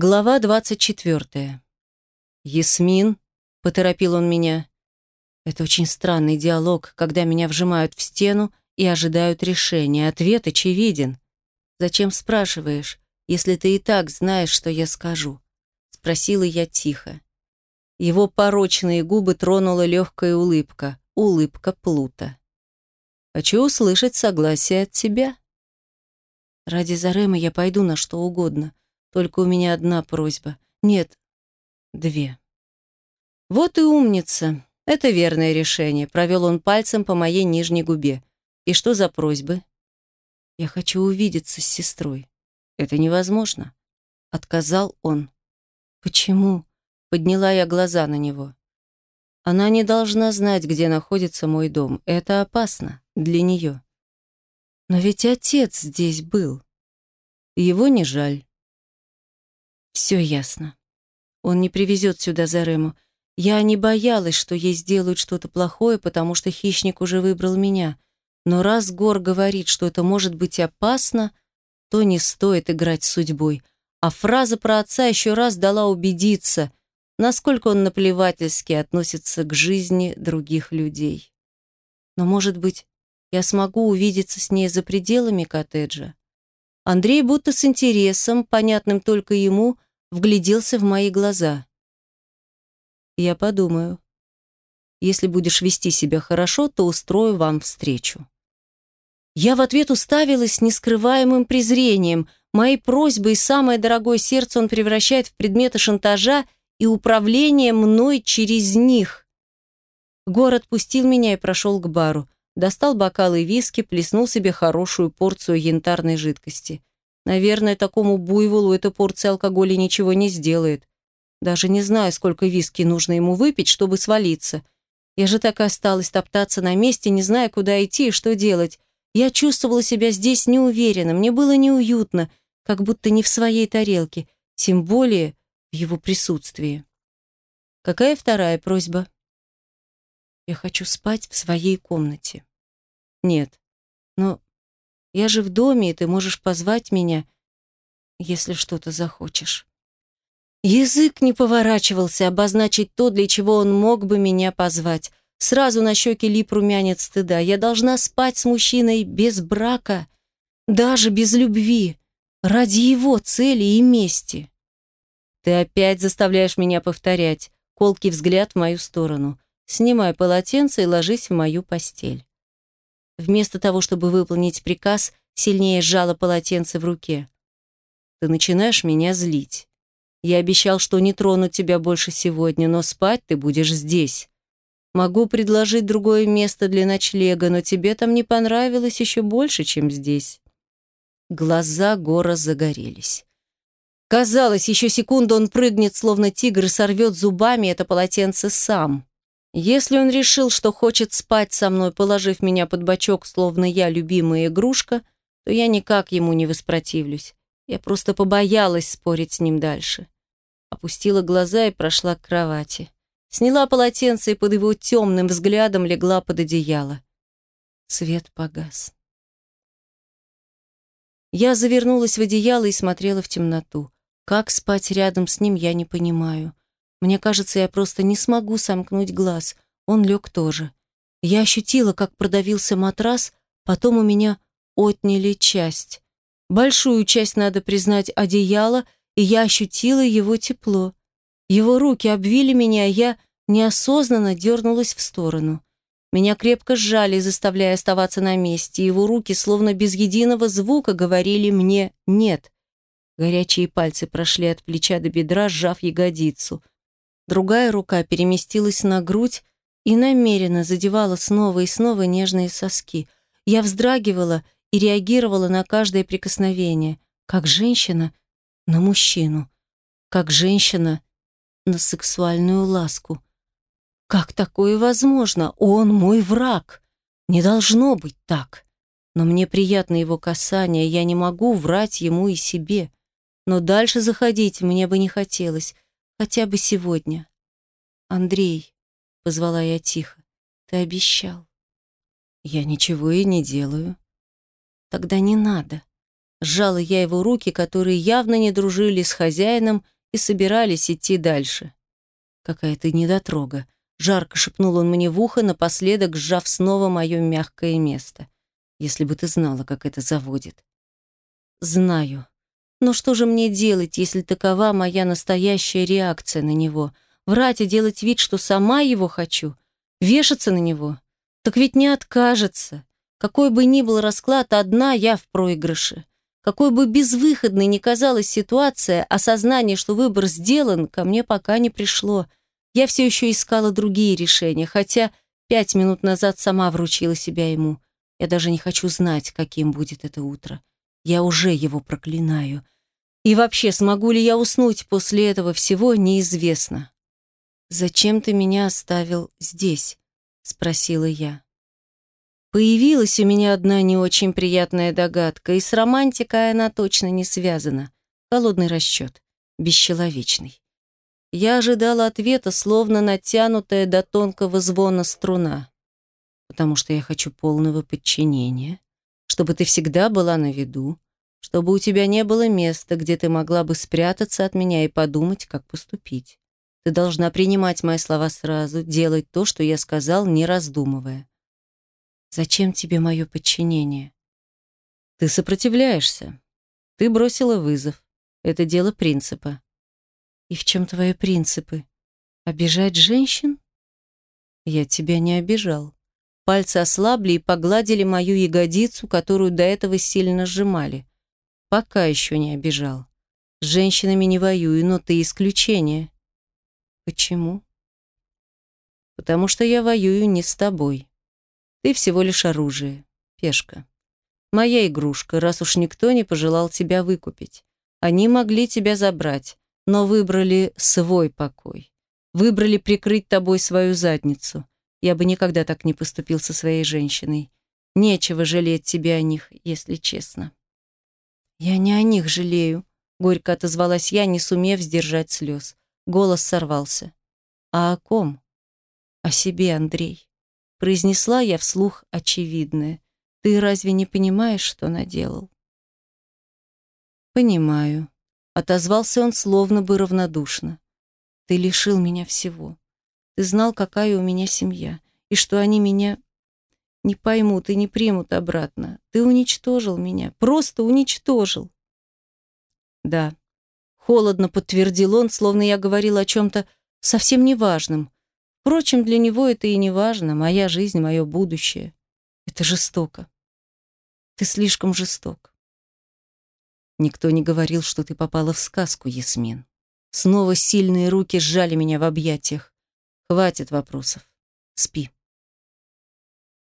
Глава двадцать четвертая. «Ясмин», — поторопил он меня. Это очень странный диалог, когда меня вжимают в стену и ожидают решения. Ответ очевиден. «Зачем спрашиваешь, если ты и так знаешь, что я скажу?» Спросила я тихо. Его порочные губы тронула легкая улыбка, улыбка Плута. «Хочу услышать согласие от тебя». «Ради Зарема я пойду на что угодно», только у меня одна просьба. Нет, две. Вот и умница. Это верное решение. Провел он пальцем по моей нижней губе. И что за просьбы? Я хочу увидеться с сестрой. Это невозможно. Отказал он. Почему? Подняла я глаза на него. Она не должна знать, где находится мой дом. Это опасно для нее. Но ведь отец здесь был. Его не жаль. Все ясно. Он не привезет сюда Зарему. Я не боялась, что ей сделают что-то плохое, потому что хищник уже выбрал меня. Но раз Гор говорит, что это может быть опасно, то не стоит играть с судьбой. А фраза про отца еще раз дала убедиться, насколько он наплевательски относится к жизни других людей. Но, может быть, я смогу увидеться с ней за пределами коттеджа? Андрей будто с интересом, понятным только ему, вгляделся в мои глаза. «Я подумаю. Если будешь вести себя хорошо, то устрою вам встречу». Я в ответ уставилась с нескрываемым презрением. Мои просьбы и самое дорогое сердце он превращает в предметы шантажа и управления мной через них. Город пустил меня и прошел к бару. Достал бокалы виски, плеснул себе хорошую порцию янтарной жидкости. Наверное, такому буйволу эта порция алкоголя ничего не сделает. Даже не знаю, сколько виски нужно ему выпить, чтобы свалиться. Я же так и осталась топтаться на месте, не зная, куда идти и что делать. Я чувствовала себя здесь неуверенно, мне было неуютно, как будто не в своей тарелке, тем более в его присутствии. Какая вторая просьба? Я хочу спать в своей комнате. Нет, но я же в доме, и ты можешь позвать меня, если что-то захочешь. Язык не поворачивался обозначить то, для чего он мог бы меня позвать. Сразу на щеке лип румянец стыда. Я должна спать с мужчиной без брака, даже без любви, ради его цели и мести. Ты опять заставляешь меня повторять. Колкий взгляд в мою сторону. Снимай полотенце и ложись в мою постель. Вместо того, чтобы выполнить приказ, сильнее сжала полотенце в руке. «Ты начинаешь меня злить. Я обещал, что не трону тебя больше сегодня, но спать ты будешь здесь. Могу предложить другое место для ночлега, но тебе там не понравилось еще больше, чем здесь». Глаза Гора загорелись. Казалось, еще секунду он прыгнет, словно тигр, и сорвет зубами это полотенце сам. Если он решил, что хочет спать со мной, положив меня под бочок, словно я любимая игрушка, то я никак ему не воспротивлюсь. Я просто побоялась спорить с ним дальше. Опустила глаза и прошла к кровати. Сняла полотенце и под его темным взглядом легла под одеяло. Свет погас. Я завернулась в одеяло и смотрела в темноту. Как спать рядом с ним, я не понимаю. Мне кажется, я просто не смогу сомкнуть глаз. Он лег тоже. Я ощутила, как продавился матрас, потом у меня отняли часть. Большую часть, надо признать, одеяла, и я ощутила его тепло. Его руки обвили меня, а я неосознанно дернулась в сторону. Меня крепко сжали, заставляя оставаться на месте. Его руки, словно без единого звука, говорили мне «нет». Горячие пальцы прошли от плеча до бедра, сжав ягодицу. Другая рука переместилась на грудь и намеренно задевала снова и снова нежные соски. Я вздрагивала и реагировала на каждое прикосновение, как женщина на мужчину, как женщина на сексуальную ласку. Как такое возможно? Он мой враг. Не должно быть так. Но мне приятно его касание, я не могу врать ему и себе. Но дальше заходить мне бы не хотелось. Хотя бы сегодня. «Андрей», — позвала я тихо, — «ты обещал». «Я ничего и не делаю». «Тогда не надо». Сжала я его руки, которые явно не дружили с хозяином и собирались идти дальше. «Какая ты недотрога!» — жарко шепнул он мне в ухо, напоследок сжав снова мое мягкое место. «Если бы ты знала, как это заводит». «Знаю. Но что же мне делать, если такова моя настоящая реакция на него? Врать и делать вид, что сама его хочу? Вешаться на него? Так ведь не откажется. Какой бы ни был расклад, одна я в проигрыше. Какой бы безвыходной ни казалась ситуация, осознание, что выбор сделан, ко мне пока не пришло. Я все еще искала другие решения, хотя пять минут назад сама вручила себя ему. Я даже не хочу знать, каким будет это утро. Я уже его проклинаю. И вообще, смогу ли я уснуть после этого всего, неизвестно. «Зачем ты меня оставил здесь?» — спросила я. Появилась у меня одна не очень приятная догадка, и с романтикой она точно не связана. Холодный расчет, бесчеловечный. Я ожидала ответа, словно натянутая до тонкого звона струна. Потому что я хочу полного подчинения, чтобы ты всегда была на виду, чтобы у тебя не было места, где ты могла бы спрятаться от меня и подумать, как поступить. Ты должна принимать мои слова сразу, делать то, что я сказал, не раздумывая. Зачем тебе мое подчинение? Ты сопротивляешься. Ты бросила вызов. Это дело принципа. И в чем твои принципы? Обижать женщин? Я тебя не обижал. Пальцы ослабли и погладили мою ягодицу, которую до этого сильно сжимали. Пока еще не обижал. С женщинами не воюю, но ты исключение. Почему? Потому что я воюю не с тобой. Ты всего лишь оружие, пешка. Моя игрушка, раз уж никто не пожелал тебя выкупить. Они могли тебя забрать, но выбрали свой покой. Выбрали прикрыть тобой свою задницу. Я бы никогда так не поступил со своей женщиной. Нечего жалеть тебе о них, если честно. Я не о них жалею, горько отозвалась я, не сумев сдержать слез. Голос сорвался. А о ком? О себе, Андрей. Произнесла я вслух очевидное. Ты разве не понимаешь, что наделал? Понимаю. Отозвался он словно бы равнодушно. Ты лишил меня всего. Ты знал, какая у меня семья, и что они меня не поймут и не примут обратно. Ты уничтожил меня, просто уничтожил. Да, холодно подтвердил он, словно я говорила о чем-то совсем неважном, Впрочем, для него это и не важно. Моя жизнь, мое будущее. Это жестоко. Ты слишком жесток. Никто не говорил, что ты попала в сказку, Ясмин. Снова сильные руки сжали меня в объятиях. Хватит вопросов. Спи.